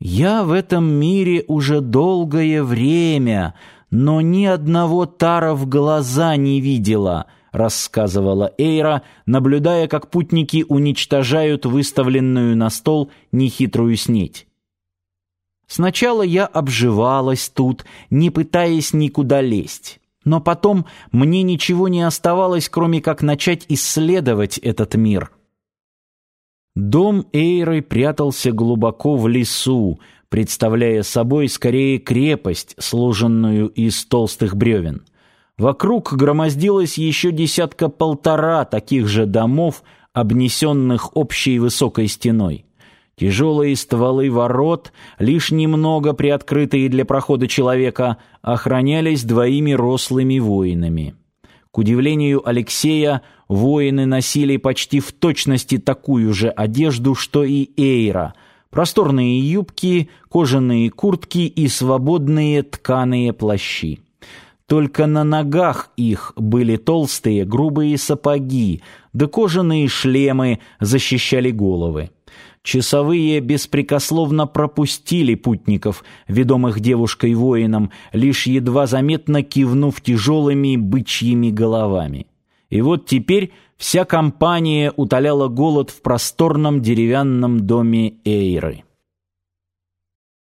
Я в этом мире уже долгое время, но ни одного тара в глаза не видела, рассказывала Эйра, наблюдая, как путники уничтожают выставленную на стол нехитрую снеть. Сначала я обживалась тут, не пытаясь никуда лезть. Но потом мне ничего не оставалось, кроме как начать исследовать этот мир. Дом Эйры прятался глубоко в лесу, представляя собой скорее крепость, сложенную из толстых бревен. Вокруг громоздилось еще десятка-полтора таких же домов, обнесенных общей высокой стеной. Тяжелые стволы ворот, лишь немного приоткрытые для прохода человека, охранялись двоими рослыми воинами. К удивлению Алексея, воины носили почти в точности такую же одежду, что и Эйра: просторные юбки, кожаные куртки и свободные тканые плащи. Только на ногах их были толстые грубые сапоги, да кожаные шлемы защищали головы. Часовые беспрекословно пропустили путников, ведомых девушкой-воином, лишь едва заметно кивнув тяжелыми бычьими головами. И вот теперь вся компания утоляла голод в просторном деревянном доме Эйры.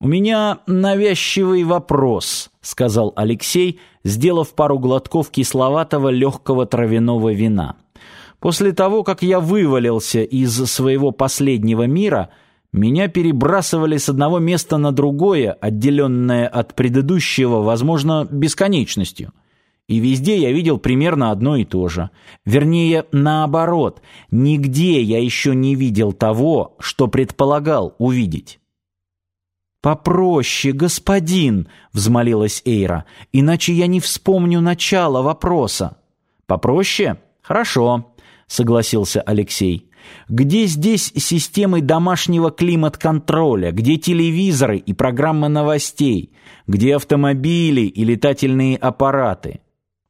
«У меня навязчивый вопрос», — сказал Алексей, сделав пару глотков кисловатого легкого травяного вина. После того, как я вывалился из своего последнего мира, меня перебрасывали с одного места на другое, отделенное от предыдущего, возможно, бесконечностью. И везде я видел примерно одно и то же. Вернее, наоборот, нигде я еще не видел того, что предполагал увидеть. «Попроще, господин!» — взмолилась Эйра. «Иначе я не вспомню начало вопроса». «Попроще? Хорошо согласился Алексей. Где здесь системы домашнего климат-контроля, где телевизоры и программы новостей, где автомобили и летательные аппараты?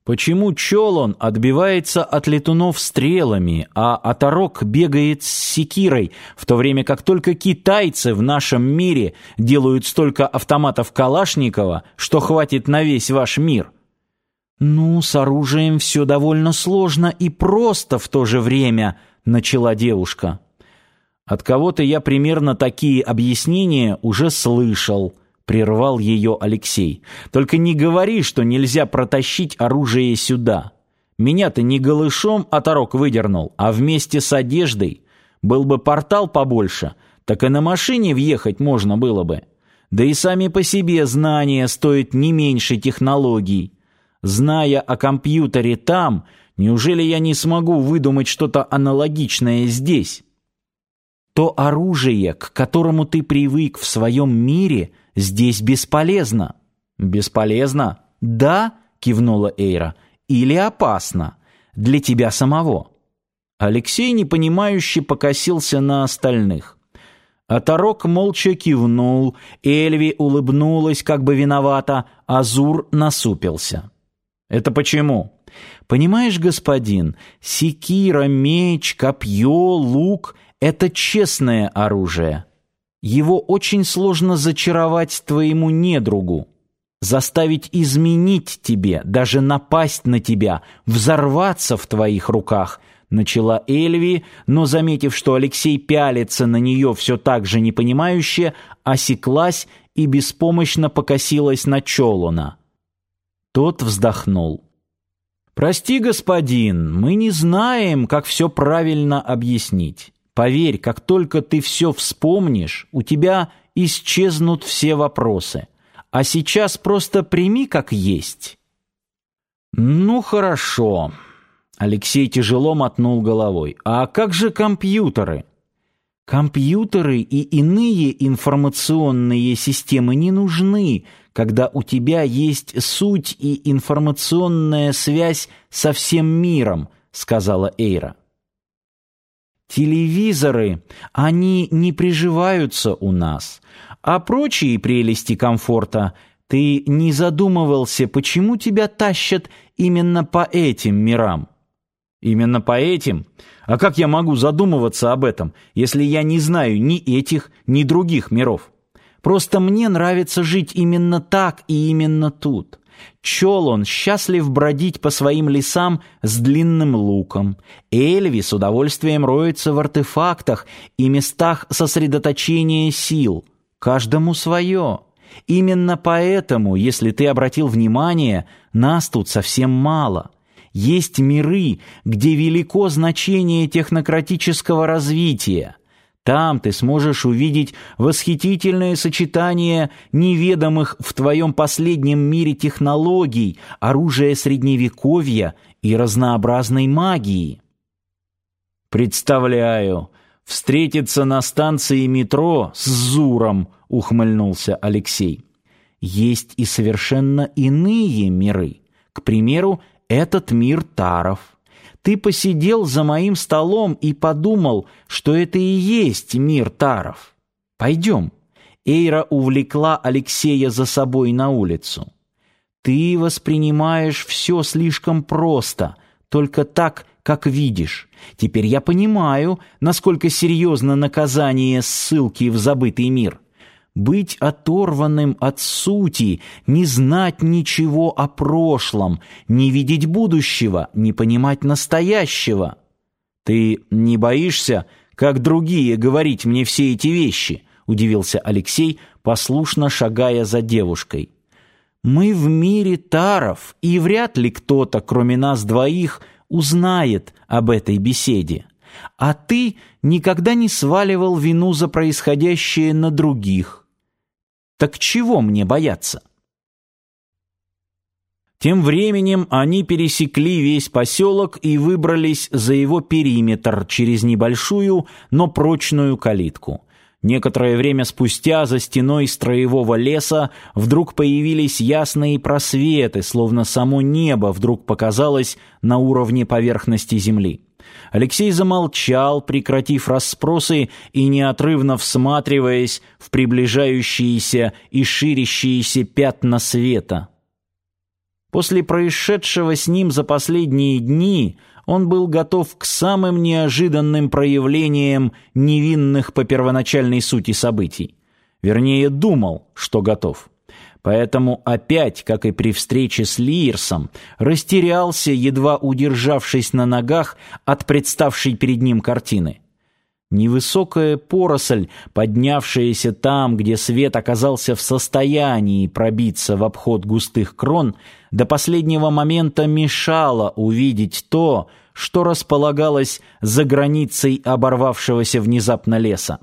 Почему Чолон отбивается от летунов стрелами, а Оторок бегает с секирой, в то время как только китайцы в нашем мире делают столько автоматов Калашникова, что хватит на весь ваш мир? «Ну, с оружием все довольно сложно и просто в то же время», — начала девушка. «От кого-то я примерно такие объяснения уже слышал», — прервал ее Алексей. «Только не говори, что нельзя протащить оружие сюда. Меня-то не голышом оторок выдернул, а вместе с одеждой. Был бы портал побольше, так и на машине въехать можно было бы. Да и сами по себе знания стоят не меньше технологий». Зная о компьютере там, неужели я не смогу выдумать что-то аналогичное здесь? То оружие, к которому ты привык в своем мире, здесь бесполезно. Бесполезно? Да, кивнула Эйра. Или опасно для тебя самого. Алексей непонимающе покосился на остальных. Оторок молча кивнул, Эльви улыбнулась как бы виновата, Азур насупился. Это почему? Понимаешь, господин, секира, меч, копье, лук — это честное оружие. Его очень сложно зачаровать твоему недругу, заставить изменить тебе, даже напасть на тебя, взорваться в твоих руках — начала Эльви, но, заметив, что Алексей пялится на нее все так же непонимающе, осеклась и беспомощно покосилась на Чолона. Тот вздохнул. «Прости, господин, мы не знаем, как все правильно объяснить. Поверь, как только ты все вспомнишь, у тебя исчезнут все вопросы. А сейчас просто прими как есть». «Ну, хорошо». Алексей тяжело мотнул головой. «А как же компьютеры?» Компьютеры и иные информационные системы не нужны, когда у тебя есть суть и информационная связь со всем миром, сказала Эйра. Телевизоры, они не приживаются у нас, а прочие прелести комфорта ты не задумывался, почему тебя тащат именно по этим мирам? Именно по этим? А как я могу задумываться об этом, если я не знаю ни этих, ни других миров? Просто мне нравится жить именно так и именно тут. Чолон счастлив бродить по своим лесам с длинным луком. Эльви с удовольствием роется в артефактах и местах сосредоточения сил. Каждому свое. Именно поэтому, если ты обратил внимание, нас тут совсем мало. Есть миры, где велико значение технократического развития. Там ты сможешь увидеть восхитительное сочетание неведомых в твоем последнем мире технологий, оружия средневековья и разнообразной магии. Представляю, встретиться на станции метро с Зуром, ухмыльнулся Алексей. Есть и совершенно иные миры. К примеру, этот мир Таров. Ты посидел за моим столом и подумал, что это и есть мир Таров. Пойдем. Эйра увлекла Алексея за собой на улицу. Ты воспринимаешь все слишком просто, только так, как видишь. Теперь я понимаю, насколько серьезно наказание ссылки в забытый мир быть оторванным от сути, не знать ничего о прошлом, не видеть будущего, не понимать настоящего. Ты не боишься, как другие, говорить мне все эти вещи? удивился Алексей, послушно шагая за девушкой. Мы в мире таров, и вряд ли кто-то, кроме нас двоих, узнает об этой беседе. А ты никогда не сваливал вину за происходящее на других. Так чего мне бояться? Тем временем они пересекли весь поселок и выбрались за его периметр через небольшую, но прочную калитку. Некоторое время спустя за стеной строевого леса вдруг появились ясные просветы, словно само небо вдруг показалось на уровне поверхности земли. Алексей замолчал, прекратив расспросы и неотрывно всматриваясь в приближающиеся и ширящиеся пятна света. После происшедшего с ним за последние дни он был готов к самым неожиданным проявлениям невинных по первоначальной сути событий. Вернее, думал, что готов. Поэтому опять, как и при встрече с Лирсом, растерялся, едва удержавшись на ногах от представшей перед ним картины. Невысокая поросль, поднявшаяся там, где свет оказался в состоянии пробиться в обход густых крон, до последнего момента мешала увидеть то, что располагалось за границей оборвавшегося внезапно леса.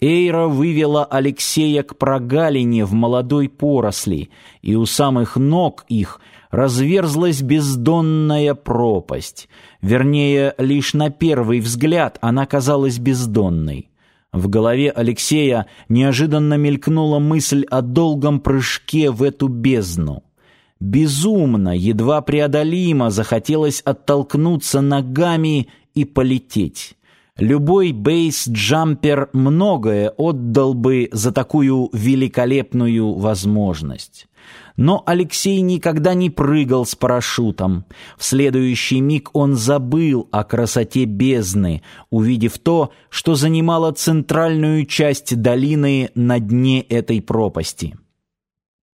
Эйра вывела Алексея к прогалине в молодой поросли, и у самых ног их разверзлась бездонная пропасть. Вернее, лишь на первый взгляд она казалась бездонной. В голове Алексея неожиданно мелькнула мысль о долгом прыжке в эту бездну. Безумно, едва преодолимо захотелось оттолкнуться ногами и полететь. Любой бейс-джампер многое отдал бы за такую великолепную возможность. Но Алексей никогда не прыгал с парашютом. В следующий миг он забыл о красоте бездны, увидев то, что занимало центральную часть долины на дне этой пропасти.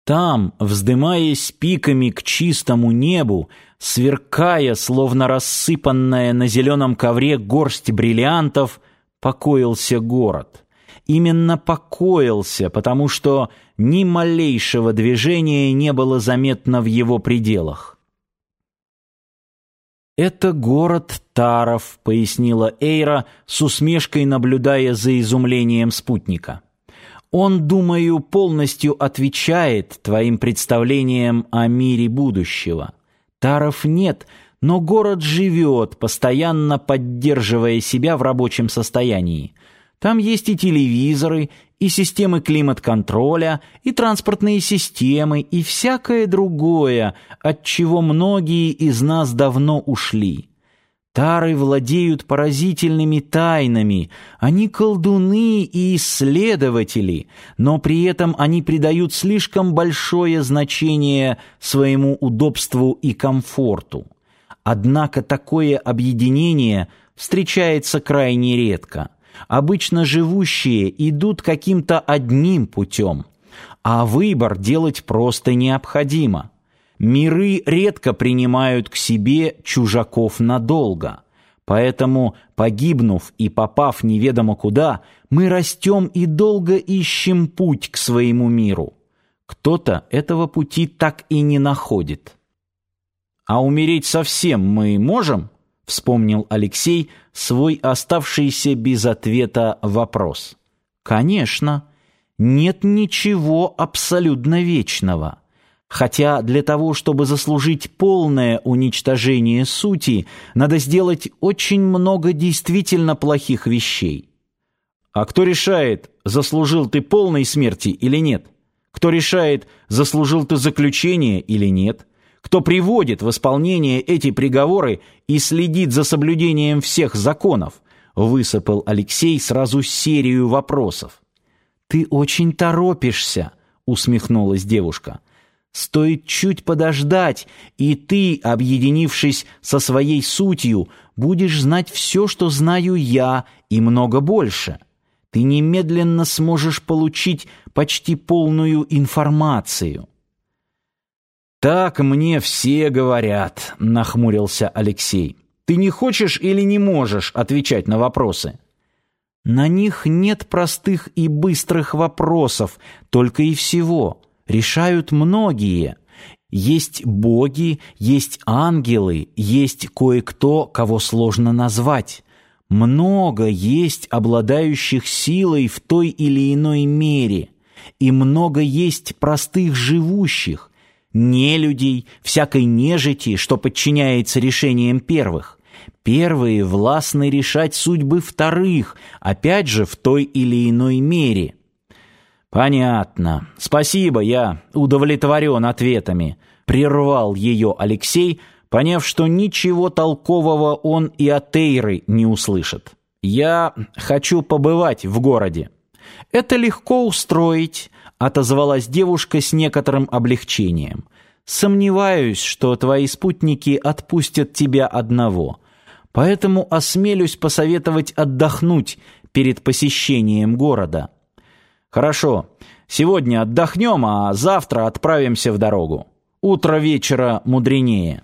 Там, вздымаясь пиками к чистому небу, сверкая, словно рассыпанная на зеленом ковре горсть бриллиантов, покоился город. Именно покоился, потому что ни малейшего движения не было заметно в его пределах. «Это город Таров», — пояснила Эйра, с усмешкой наблюдая за изумлением спутника. Он, думаю, полностью отвечает твоим представлениям о мире будущего. Таров нет, но город живет, постоянно поддерживая себя в рабочем состоянии. Там есть и телевизоры, и системы климат-контроля, и транспортные системы, и всякое другое, от чего многие из нас давно ушли. Тары владеют поразительными тайнами, они колдуны и исследователи, но при этом они придают слишком большое значение своему удобству и комфорту. Однако такое объединение встречается крайне редко. Обычно живущие идут каким-то одним путем, а выбор делать просто необходимо. Миры редко принимают к себе чужаков надолго. Поэтому, погибнув и попав неведомо куда, мы растем и долго ищем путь к своему миру. Кто-то этого пути так и не находит. А умереть совсем мы можем? Вспомнил Алексей свой оставшийся без ответа вопрос. Конечно, нет ничего абсолютно вечного. Хотя для того, чтобы заслужить полное уничтожение сути, надо сделать очень много действительно плохих вещей. А кто решает, заслужил ты полной смерти или нет? Кто решает, заслужил ты заключение или нет? Кто приводит в исполнение эти приговоры и следит за соблюдением всех законов? Высыпал Алексей сразу серию вопросов. Ты очень торопишься, усмехнулась девушка. Стоит чуть подождать, и ты, объединившись со своей сутью, будешь знать все, что знаю я, и много больше. Ты немедленно сможешь получить почти полную информацию. Так мне все говорят, нахмурился Алексей. Ты не хочешь или не можешь отвечать на вопросы? На них нет простых и быстрых вопросов, только и всего решают многие. Есть боги, есть ангелы, есть кое-кто, кого сложно назвать. Много есть обладающих силой в той или иной мере, и много есть простых живущих, не людей, всякой нежити, что подчиняется решениям первых. Первые властны решать судьбы вторых, опять же в той или иной мере – Понятно. Спасибо, я удовлетворен ответами, прервал ее Алексей, поняв, что ничего толкового он и от Эйры не услышит. Я хочу побывать в городе. Это легко устроить, отозвалась девушка с некоторым облегчением. Сомневаюсь, что твои спутники отпустят тебя одного. Поэтому осмелюсь посоветовать отдохнуть перед посещением города. Хорошо. Сегодня отдохнем, а завтра отправимся в дорогу. Утро вечера мудренее.